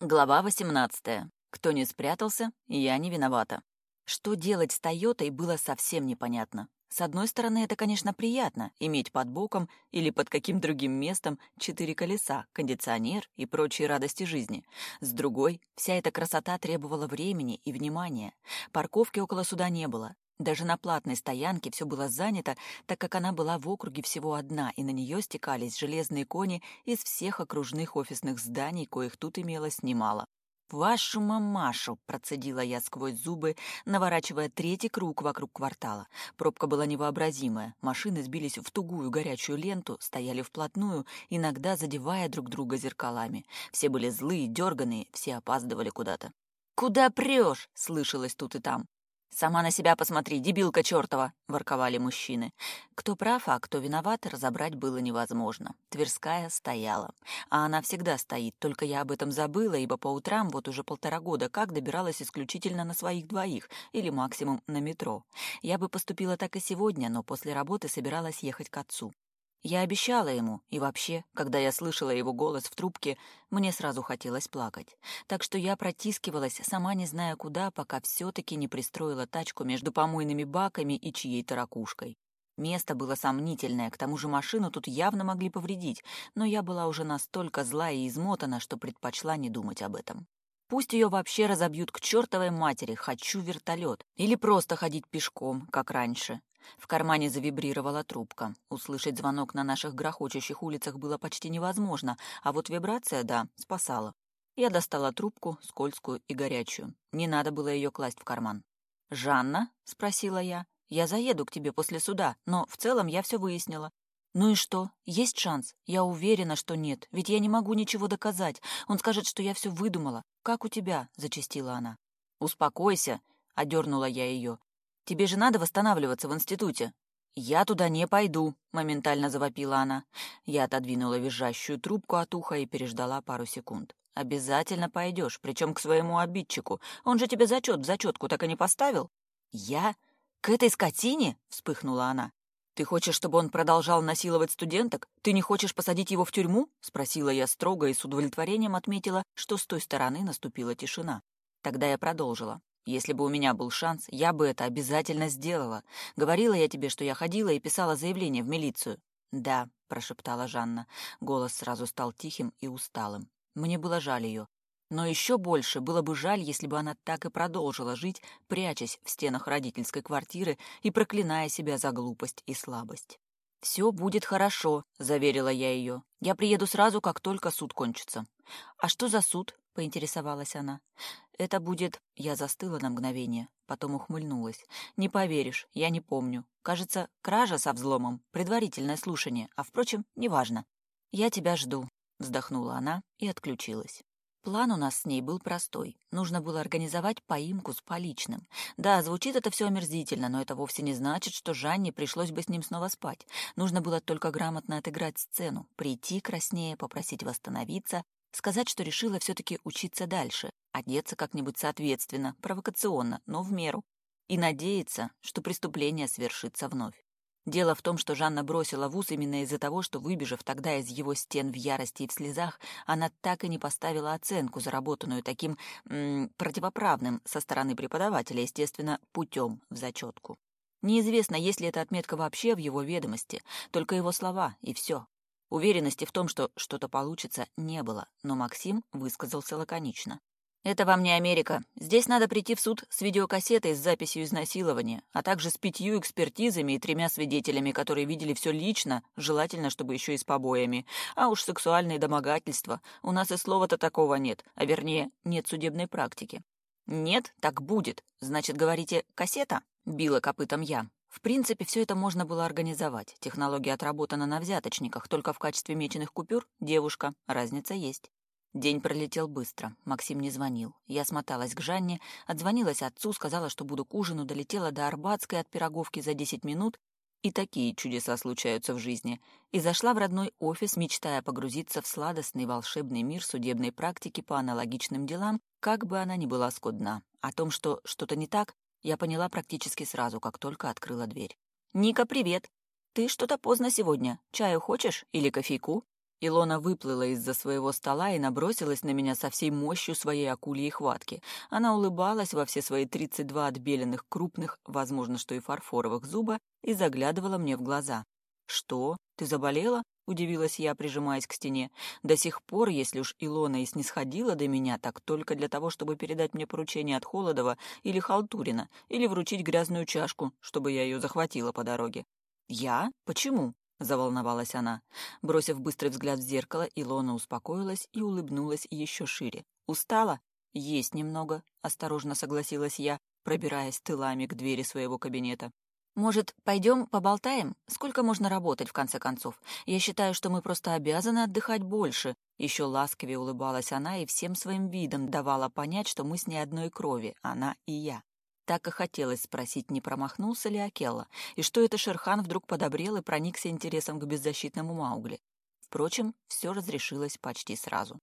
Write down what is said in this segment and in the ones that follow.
Глава 18. Кто не спрятался, я не виновата. Что делать с Тойотой было совсем непонятно. С одной стороны, это, конечно, приятно — иметь под боком или под каким другим местом четыре колеса, кондиционер и прочие радости жизни. С другой, вся эта красота требовала времени и внимания. Парковки около суда не было. Даже на платной стоянке все было занято, так как она была в округе всего одна, и на нее стекались железные кони из всех окружных офисных зданий, коих тут имелось немало. «Вашу мамашу!» — процедила я сквозь зубы, наворачивая третий круг вокруг квартала. Пробка была невообразимая. Машины сбились в тугую горячую ленту, стояли вплотную, иногда задевая друг друга зеркалами. Все были злые, дерганые, все опаздывали куда-то. «Куда прешь?» — слышалось тут и там. «Сама на себя посмотри, дебилка чертова!» — ворковали мужчины. Кто прав, а кто виноват, разобрать было невозможно. Тверская стояла. А она всегда стоит, только я об этом забыла, ибо по утрам вот уже полтора года как добиралась исключительно на своих двоих или максимум на метро. Я бы поступила так и сегодня, но после работы собиралась ехать к отцу. Я обещала ему, и вообще, когда я слышала его голос в трубке, мне сразу хотелось плакать. Так что я протискивалась, сама не зная куда, пока все-таки не пристроила тачку между помойными баками и чьей-то ракушкой. Место было сомнительное, к тому же машину тут явно могли повредить, но я была уже настолько зла и измотана, что предпочла не думать об этом. Пусть ее вообще разобьют к чертовой матери, хочу вертолет. Или просто ходить пешком, как раньше. В кармане завибрировала трубка. Услышать звонок на наших грохочущих улицах было почти невозможно, а вот вибрация, да, спасала. Я достала трубку, скользкую и горячую. Не надо было ее класть в карман. «Жанна?» — спросила я. «Я заеду к тебе после суда, но в целом я все выяснила. «Ну и что? Есть шанс? Я уверена, что нет, ведь я не могу ничего доказать. Он скажет, что я все выдумала. Как у тебя?» — зачастила она. «Успокойся», — одернула я ее. Тебе же надо восстанавливаться в институте». «Я туда не пойду», — моментально завопила она. Я отодвинула визжащую трубку от уха и переждала пару секунд. «Обязательно пойдешь, причем к своему обидчику. Он же тебе зачет в зачетку так и не поставил». «Я? К этой скотине?» — вспыхнула она. «Ты хочешь, чтобы он продолжал насиловать студенток? Ты не хочешь посадить его в тюрьму?» — спросила я строго и с удовлетворением отметила, что с той стороны наступила тишина. Тогда я продолжила. Если бы у меня был шанс, я бы это обязательно сделала. Говорила я тебе, что я ходила и писала заявление в милицию. Да, прошептала Жанна. Голос сразу стал тихим и усталым. Мне было жаль ее. Но еще больше было бы жаль, если бы она так и продолжила жить, прячась в стенах родительской квартиры и проклиная себя за глупость и слабость. «Все будет хорошо», — заверила я ее. «Я приеду сразу, как только суд кончится». «А что за суд?» — поинтересовалась она. Это будет... Я застыла на мгновение, потом ухмыльнулась. Не поверишь, я не помню. Кажется, кража со взломом, предварительное слушание, а, впрочем, неважно. Я тебя жду, вздохнула она и отключилась. План у нас с ней был простой. Нужно было организовать поимку с поличным. Да, звучит это все омерзительно, но это вовсе не значит, что Жанне пришлось бы с ним снова спать. Нужно было только грамотно отыграть сцену, прийти краснее, попросить восстановиться, Сказать, что решила все-таки учиться дальше, одеться как-нибудь соответственно, провокационно, но в меру. И надеяться, что преступление свершится вновь. Дело в том, что Жанна бросила вуз именно из-за того, что, выбежав тогда из его стен в ярости и в слезах, она так и не поставила оценку, заработанную таким м -м, противоправным со стороны преподавателя, естественно, путем в зачетку. Неизвестно, есть ли эта отметка вообще в его ведомости, только его слова, и все. Уверенности в том, что что-то получится, не было, но Максим высказался лаконично. «Это вам не Америка. Здесь надо прийти в суд с видеокассетой с записью изнасилования, а также с пятью экспертизами и тремя свидетелями, которые видели все лично, желательно, чтобы еще и с побоями. А уж сексуальные домогательства. У нас и слова-то такого нет, а вернее, нет судебной практики». «Нет, так будет. Значит, говорите, кассета?» — била копытом я. В принципе, все это можно было организовать. Технология отработана на взяточниках, только в качестве меченых купюр – девушка. Разница есть. День пролетел быстро. Максим не звонил. Я смоталась к Жанне, отзвонилась отцу, сказала, что буду к ужину, долетела до Арбатской от пироговки за 10 минут. И такие чудеса случаются в жизни. И зашла в родной офис, мечтая погрузиться в сладостный волшебный мир судебной практики по аналогичным делам, как бы она ни была скудна. О том, что что-то не так, я поняла практически сразу, как только открыла дверь. «Ника, привет! Ты что-то поздно сегодня. Чаю хочешь? Или кофейку?» Илона выплыла из-за своего стола и набросилась на меня со всей мощью своей акульей хватки. Она улыбалась во все свои 32 отбеленных крупных, возможно, что и фарфоровых зуба, и заглядывала мне в глаза. «Что? Ты заболела? Удивилась я, прижимаясь к стене. До сих пор, если уж Илона и снисходила до меня, так только для того, чтобы передать мне поручение от Холодова или Халтурина, или вручить грязную чашку, чтобы я ее захватила по дороге. «Я? Почему?» — заволновалась она. Бросив быстрый взгляд в зеркало, Илона успокоилась и улыбнулась еще шире. «Устала?» «Есть немного», — осторожно согласилась я, пробираясь тылами к двери своего кабинета. Может, пойдем поболтаем? Сколько можно работать, в конце концов? Я считаю, что мы просто обязаны отдыхать больше». Еще ласковее улыбалась она и всем своим видом давала понять, что мы с ней одной крови, она и я. Так и хотелось спросить, не промахнулся ли Акелла, и что это Шерхан вдруг подобрел и проникся интересом к беззащитному Маугли. Впрочем, все разрешилось почти сразу.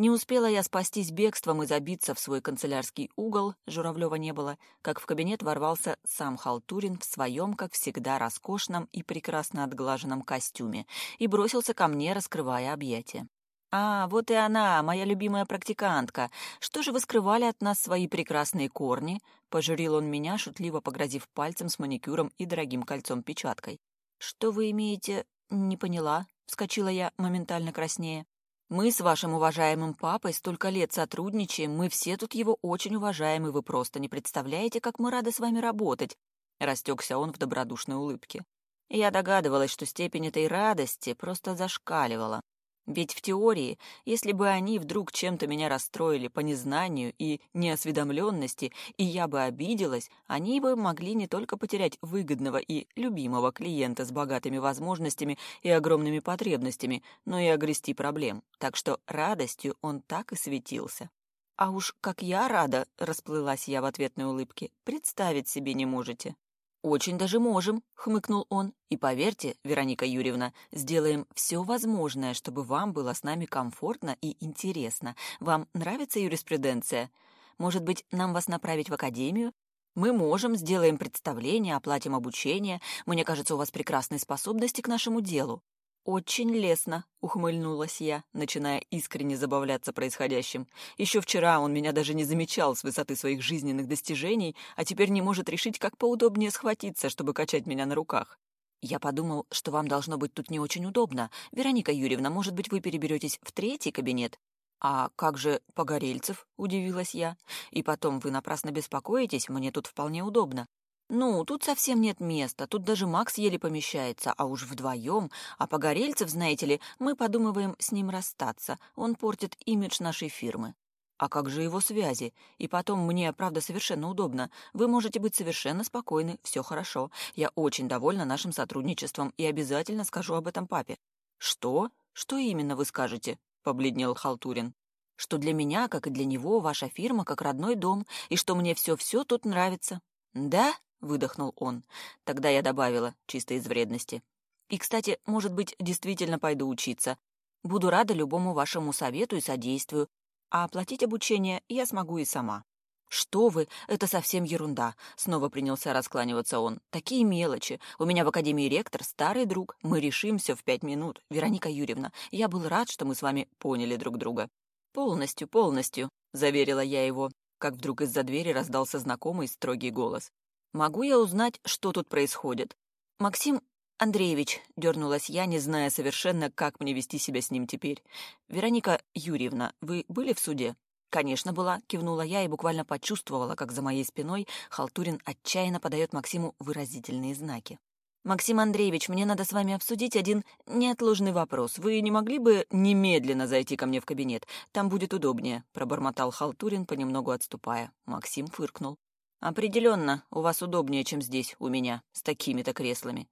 Не успела я спастись бегством и забиться в свой канцелярский угол, Журавлева не было, как в кабинет ворвался сам Халтурин в своем, как всегда, роскошном и прекрасно отглаженном костюме и бросился ко мне, раскрывая объятия. «А, вот и она, моя любимая практикантка. Что же вы скрывали от нас свои прекрасные корни?» — пожурил он меня, шутливо погрозив пальцем с маникюром и дорогим кольцом-печаткой. «Что вы имеете...» «Не поняла», — вскочила я, моментально краснее. Мы с вашим уважаемым папой столько лет сотрудничаем, мы все тут его очень уважаем, и вы просто не представляете, как мы рады с вами работать», — растекся он в добродушной улыбке. Я догадывалась, что степень этой радости просто зашкаливала. Ведь в теории, если бы они вдруг чем-то меня расстроили по незнанию и неосведомленности, и я бы обиделась, они бы могли не только потерять выгодного и любимого клиента с богатыми возможностями и огромными потребностями, но и огрести проблем. Так что радостью он так и светился. А уж как я рада, расплылась я в ответной улыбке, представить себе не можете. «Очень даже можем», — хмыкнул он. «И поверьте, Вероника Юрьевна, сделаем все возможное, чтобы вам было с нами комфортно и интересно. Вам нравится юриспруденция? Может быть, нам вас направить в академию? Мы можем, сделаем представление, оплатим обучение. Мне кажется, у вас прекрасные способности к нашему делу». «Очень лестно», — ухмыльнулась я, начиная искренне забавляться происходящим. Еще вчера он меня даже не замечал с высоты своих жизненных достижений, а теперь не может решить, как поудобнее схватиться, чтобы качать меня на руках. «Я подумал, что вам должно быть тут не очень удобно. Вероника Юрьевна, может быть, вы переберетесь в третий кабинет?» «А как же Погорельцев?» — удивилась я. «И потом, вы напрасно беспокоитесь, мне тут вполне удобно. Ну, тут совсем нет места, тут даже Макс еле помещается, а уж вдвоем. А Погорельцев, знаете ли, мы подумываем с ним расстаться, он портит имидж нашей фирмы. А как же его связи? И потом, мне, правда, совершенно удобно. Вы можете быть совершенно спокойны, все хорошо. Я очень довольна нашим сотрудничеством и обязательно скажу об этом папе. Что? Что именно вы скажете? Побледнел Халтурин что для меня, как и для него, ваша фирма как родной дом, и что мне все-все тут нравится. Да? выдохнул он. Тогда я добавила, чисто из вредности. И, кстати, может быть, действительно пойду учиться. Буду рада любому вашему совету и содействию. А оплатить обучение я смогу и сама. «Что вы? Это совсем ерунда!» Снова принялся раскланиваться он. «Такие мелочи. У меня в Академии ректор, старый друг. Мы решим все в пять минут. Вероника Юрьевна, я был рад, что мы с вами поняли друг друга». «Полностью, полностью», — заверила я его, как вдруг из-за двери раздался знакомый строгий голос. «Могу я узнать, что тут происходит?» «Максим Андреевич», — дернулась я, не зная совершенно, как мне вести себя с ним теперь. «Вероника Юрьевна, вы были в суде?» «Конечно, была», — кивнула я и буквально почувствовала, как за моей спиной Халтурин отчаянно подает Максиму выразительные знаки. «Максим Андреевич, мне надо с вами обсудить один неотложный вопрос. Вы не могли бы немедленно зайти ко мне в кабинет? Там будет удобнее», — пробормотал Халтурин, понемногу отступая. Максим фыркнул. «Определенно, у вас удобнее, чем здесь, у меня, с такими-то креслами.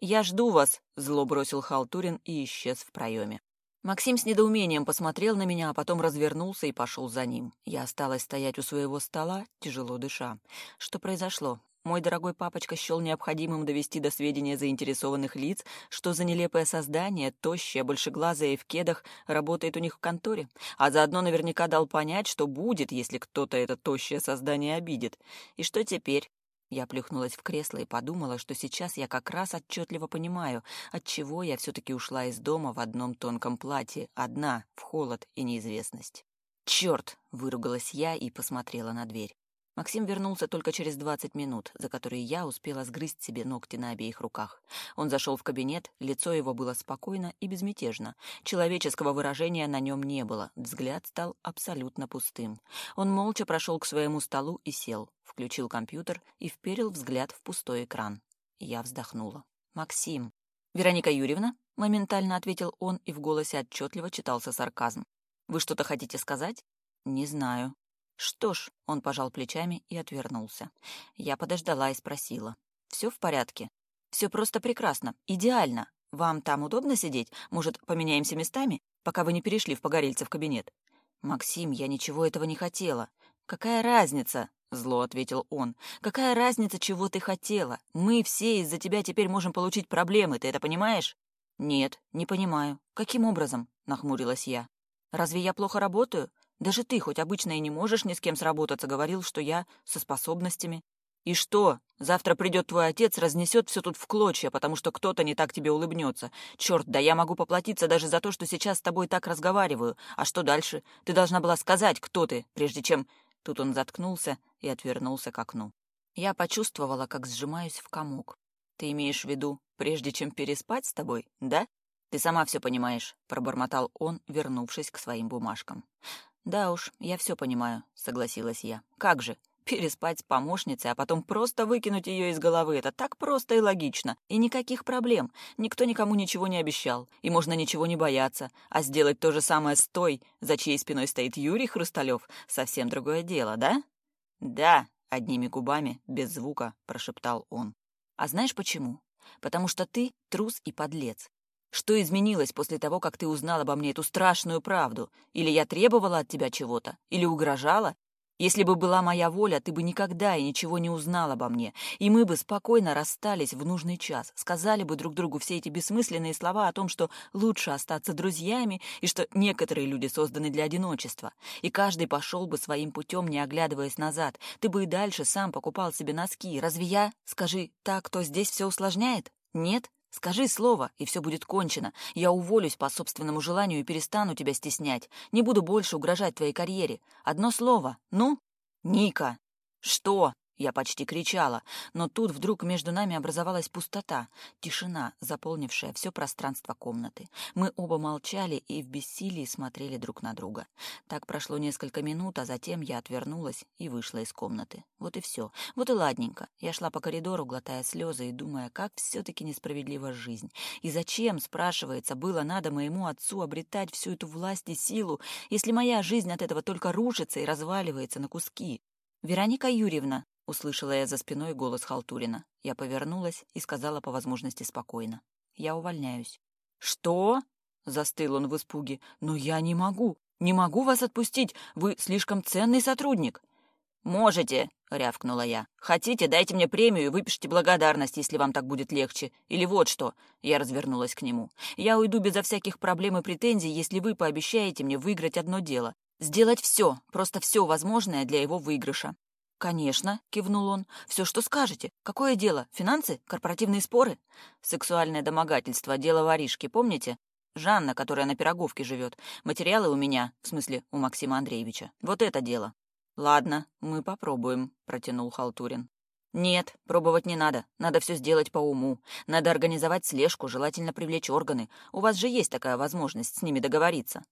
Я жду вас», — зло бросил Халтурин и исчез в проеме. Максим с недоумением посмотрел на меня, а потом развернулся и пошел за ним. Я осталась стоять у своего стола, тяжело дыша. Что произошло? Мой дорогой папочка счел необходимым довести до сведения заинтересованных лиц, что за нелепое создание, тощее, большеглазое и в кедах, работает у них в конторе, а заодно наверняка дал понять, что будет, если кто-то это тощее создание обидит. И что теперь? Я плюхнулась в кресло и подумала, что сейчас я как раз отчетливо понимаю, отчего я все-таки ушла из дома в одном тонком платье, одна, в холод и неизвестность. «Черт!» — выругалась я и посмотрела на дверь. Максим вернулся только через 20 минут, за которые я успела сгрызть себе ногти на обеих руках. Он зашел в кабинет, лицо его было спокойно и безмятежно. Человеческого выражения на нем не было, взгляд стал абсолютно пустым. Он молча прошел к своему столу и сел, включил компьютер и вперил взгляд в пустой экран. Я вздохнула. «Максим!» «Вероника Юрьевна?» — моментально ответил он, и в голосе отчетливо читался сарказм. «Вы что-то хотите сказать?» «Не знаю», что ж, он пожал плечами и отвернулся. Я подождала и спросила. «Все в порядке?» «Все просто прекрасно, идеально. Вам там удобно сидеть? Может, поменяемся местами, пока вы не перешли в Погорельцев кабинет?» «Максим, я ничего этого не хотела». «Какая разница?» — зло ответил он. «Какая разница, чего ты хотела? Мы все из-за тебя теперь можем получить проблемы, ты это понимаешь?» «Нет, не понимаю. Каким образом?» — нахмурилась я. «Разве я плохо работаю? Даже ты, хоть обычно и не можешь ни с кем сработаться, говорил, что я со способностями. И что? Завтра придет твой отец, разнесет все тут в клочья, потому что кто-то не так тебе улыбнется. Черт, да я могу поплатиться даже за то, что сейчас с тобой так разговариваю. А что дальше? Ты должна была сказать, кто ты, прежде чем... Тут он заткнулся и отвернулся к окну. Я почувствовала, как сжимаюсь в комок. Ты имеешь в виду, прежде чем переспать с тобой, да? Ты сама все понимаешь, пробормотал он, вернувшись к своим бумажкам. «Да уж, я все понимаю», — согласилась я. «Как же? Переспать с помощницей, а потом просто выкинуть ее из головы. Это так просто и логично. И никаких проблем. Никто никому ничего не обещал. И можно ничего не бояться. А сделать то же самое с той, за чьей спиной стоит Юрий Хрусталев, совсем другое дело, да?» «Да», — одними губами, без звука, прошептал он. «А знаешь почему? Потому что ты трус и подлец. Что изменилось после того, как ты узнал обо мне эту страшную правду? Или я требовала от тебя чего-то? Или угрожала? Если бы была моя воля, ты бы никогда и ничего не узнал обо мне, и мы бы спокойно расстались в нужный час, сказали бы друг другу все эти бессмысленные слова о том, что лучше остаться друзьями и что некоторые люди созданы для одиночества, и каждый пошел бы своим путем, не оглядываясь назад. Ты бы и дальше сам покупал себе носки. Разве я, скажи, так, кто здесь все усложняет? Нет? Скажи слово, и все будет кончено. Я уволюсь по собственному желанию и перестану тебя стеснять. Не буду больше угрожать твоей карьере. Одно слово. Ну? Ника. Что? Я почти кричала, но тут вдруг между нами образовалась пустота, тишина, заполнившая все пространство комнаты. Мы оба молчали и в бессилии смотрели друг на друга. Так прошло несколько минут, а затем я отвернулась и вышла из комнаты. Вот и все. Вот и ладненько. Я шла по коридору, глотая слезы и думая, как все-таки несправедлива жизнь. И зачем, спрашивается, было надо моему отцу обретать всю эту власть и силу, если моя жизнь от этого только рушится и разваливается на куски? «Вероника Юрьевна», Услышала я за спиной голос Халтурина. Я повернулась и сказала по возможности спокойно. «Я увольняюсь». «Что?» — застыл он в испуге. «Но я не могу! Не могу вас отпустить! Вы слишком ценный сотрудник!» «Можете!» — рявкнула я. «Хотите, дайте мне премию и выпишите благодарность, если вам так будет легче. Или вот что!» Я развернулась к нему. «Я уйду безо всяких проблем и претензий, если вы пообещаете мне выиграть одно дело. Сделать все, просто все возможное для его выигрыша. «Конечно», — кивнул он. «Все, что скажете. Какое дело? Финансы? Корпоративные споры?» «Сексуальное домогательство. Дело воришки, помните? Жанна, которая на Пироговке живет. Материалы у меня, в смысле, у Максима Андреевича. Вот это дело». «Ладно, мы попробуем», — протянул Халтурин. «Нет, пробовать не надо. Надо все сделать по уму. Надо организовать слежку, желательно привлечь органы. У вас же есть такая возможность с ними договориться».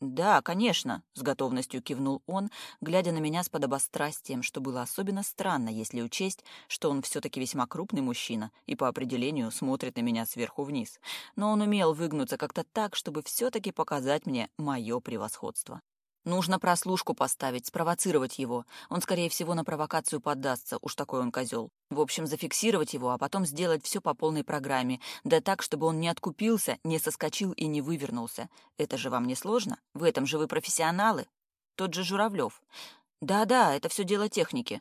«Да, конечно», — с готовностью кивнул он, глядя на меня с подобострастием, что было особенно странно, если учесть, что он все-таки весьма крупный мужчина и по определению смотрит на меня сверху вниз. Но он умел выгнуться как-то так, чтобы все-таки показать мне мое превосходство. Нужно прослушку поставить, спровоцировать его. Он, скорее всего, на провокацию поддастся, уж такой он козел. В общем, зафиксировать его, а потом сделать все по полной программе. Да так, чтобы он не откупился, не соскочил и не вывернулся. Это же вам не сложно? В этом же вы профессионалы. Тот же Журавлев. Да-да, это все дело техники.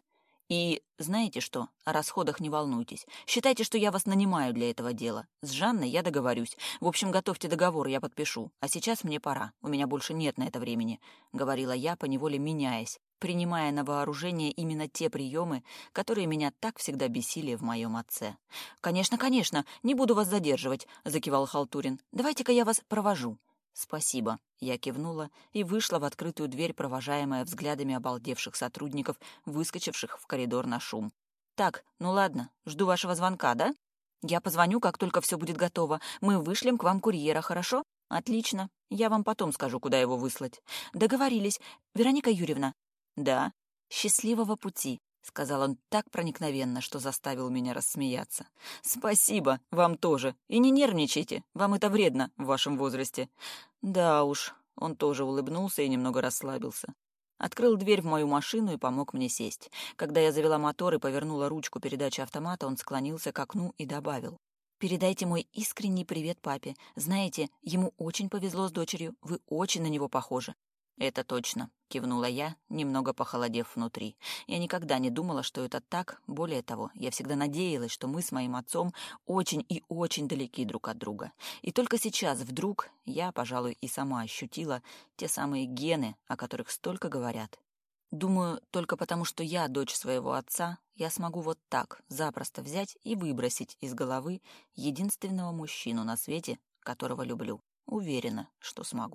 И знаете что, о расходах не волнуйтесь. Считайте, что я вас нанимаю для этого дела. С Жанной я договорюсь. В общем, готовьте договор, я подпишу. А сейчас мне пора, у меня больше нет на это времени», — говорила я, поневоле меняясь, принимая на вооружение именно те приемы, которые меня так всегда бесили в моем отце. «Конечно, конечно, не буду вас задерживать», — закивал Халтурин. «Давайте-ка я вас провожу». «Спасибо», — я кивнула и вышла в открытую дверь, провожаемая взглядами обалдевших сотрудников, выскочивших в коридор на шум. «Так, ну ладно, жду вашего звонка, да? Я позвоню, как только все будет готово. Мы вышлем к вам курьера, хорошо? Отлично. Я вам потом скажу, куда его выслать. Договорились. Вероника Юрьевна?» «Да». «Счастливого пути», — сказал он так проникновенно, что заставил меня рассмеяться. «Спасибо, вам тоже. И не нервничайте, вам это вредно в вашем возрасте». «Да уж», — он тоже улыбнулся и немного расслабился. Открыл дверь в мою машину и помог мне сесть. Когда я завела мотор и повернула ручку передачи автомата, он склонился к окну и добавил. «Передайте мой искренний привет папе. Знаете, ему очень повезло с дочерью, вы очень на него похожи. «Это точно», — кивнула я, немного похолодев внутри. Я никогда не думала, что это так. Более того, я всегда надеялась, что мы с моим отцом очень и очень далеки друг от друга. И только сейчас вдруг я, пожалуй, и сама ощутила те самые гены, о которых столько говорят. Думаю, только потому, что я дочь своего отца, я смогу вот так запросто взять и выбросить из головы единственного мужчину на свете, которого люблю. Уверена, что смогу.